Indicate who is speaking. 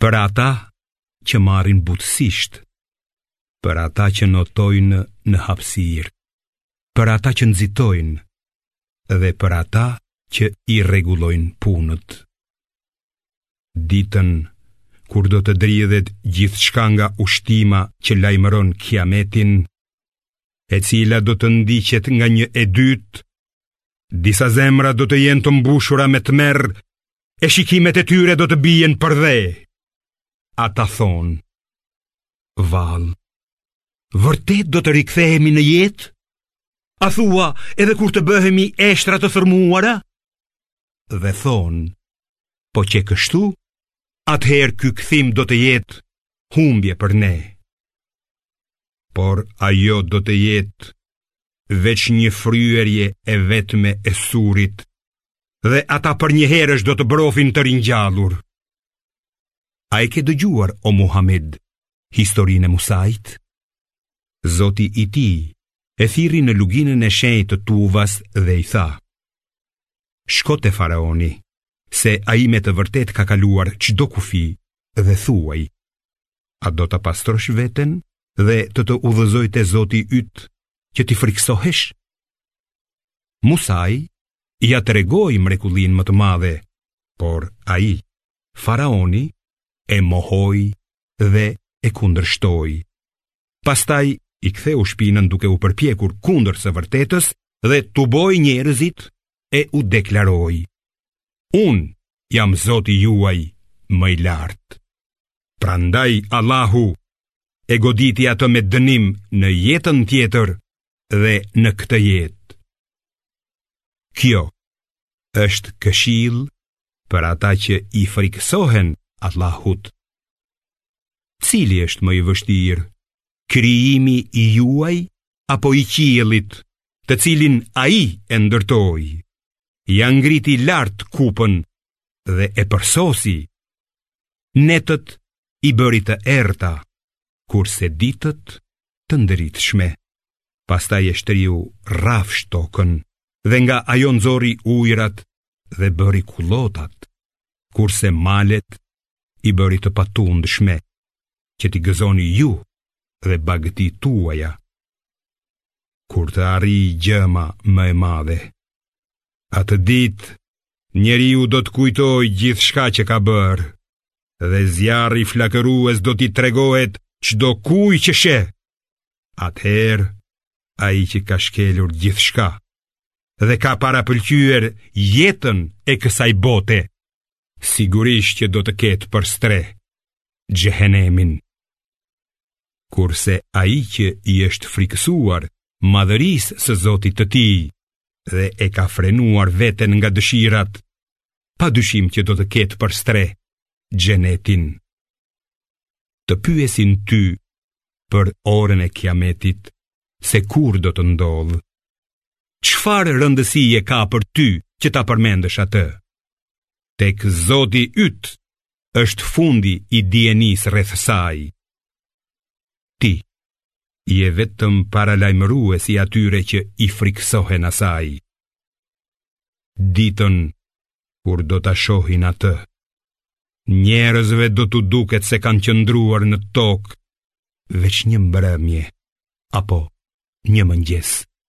Speaker 1: Për ata që marrin butësisht, për ata që notojnë në hapësirë, për ata që nxitojnë dhe për ata që i rregullojnë punët. Ditën, kur do të dridhet gjithçka nga ushtima që lajmëron kiametin, e cila do të ndiqet nga një e dytë, disa zemra do të jenë të mbushura me tmerr, e shikimet e tyre do të bien përdhe. Ata thonë, vallë, vërtet do të rikthehemi në jetë? A thua edhe kur të bëhemi eshtra të thërmuara? Dhe thonë, po qe kështu, atëherë ky kthim do të jetë humbje për ne. Por ajo do të jetë veç një fryerje e vetme e surit dhe ata përnjëherësh do të brofin të ringjallur. A e ke dëgjuar o Muhammed historinë e Musait? Zoti i tij e thirri në luginën e shenjtë të Tuvas dhe i tha: Shko te faraoni, se ai me të vërtetë ka kaluar çdo kufi dhe thuaji: A do ta pastrosh veten dhe të të udhëzoj te Zoti yt që t'i frikësohesh? Musai ia tregoi mrekullinë më të madhe, por ai, faraoni, e mohoi dhe e kundërshtoi. Pastaj i ktheu shpinën duke u përpjekur kundër së vërtetës dhe tuboi njerëzit e u deklaroi: Unë jam Zoti juaj më i lartë. Prandaj Allahu e goditi atë me dënim në jetën tjetër dhe në këtë jetë. Kjo është këshillë për ata që i frikësohen Allahut. Cili është më i vështirë? Krijimi juaj apo i qiellit, të cilin ai e ndërtoi? Ia ngriti lart kupën dhe e përsosi. Netët i bëri të errta, kurse ditët të ndritshme. Pastaj e shtriu rrafsh tokën dhe nga ajo nxorri ujërat dhe bëri kullotat, kurse malet i bëri të patundshme që t'i gëzoni ju dhe bagëtitë tuaja. Kur të arrijë gjëma më e madhe, atë ditë njeriu do të kujtojë gjithçka që ka bërë, dhe zjarri flakërues do t'i tregohet çdokujt që sheh, atëherë ai që ka shkelur gjithçka dhe ka parapëlqyer jetën e kësaj bote, sigurisht që do të ketë për strehë xhehenemin. Kurse ai që i është frikësuar madhërisë së Zotit të tij dhe e ka frenuar veten nga dëshirat, pa dyshim që do të ketë për strehë xhenetin. Të pyesin ty për orën e kiametit, se kur do të ndodhë. Çfarë rëndësie ka për ty që ta përmendësh atë? Tek Zoti yt është fundi i dijenisë rreth saj. Ti je vetëm paralajmërues i atyre që i frikësohen asaj. Ditën kur do ta shohin atë, njerëzve do t'u duket se kanë qëndruar në tokë veç një mbrëmje apo një mëngjes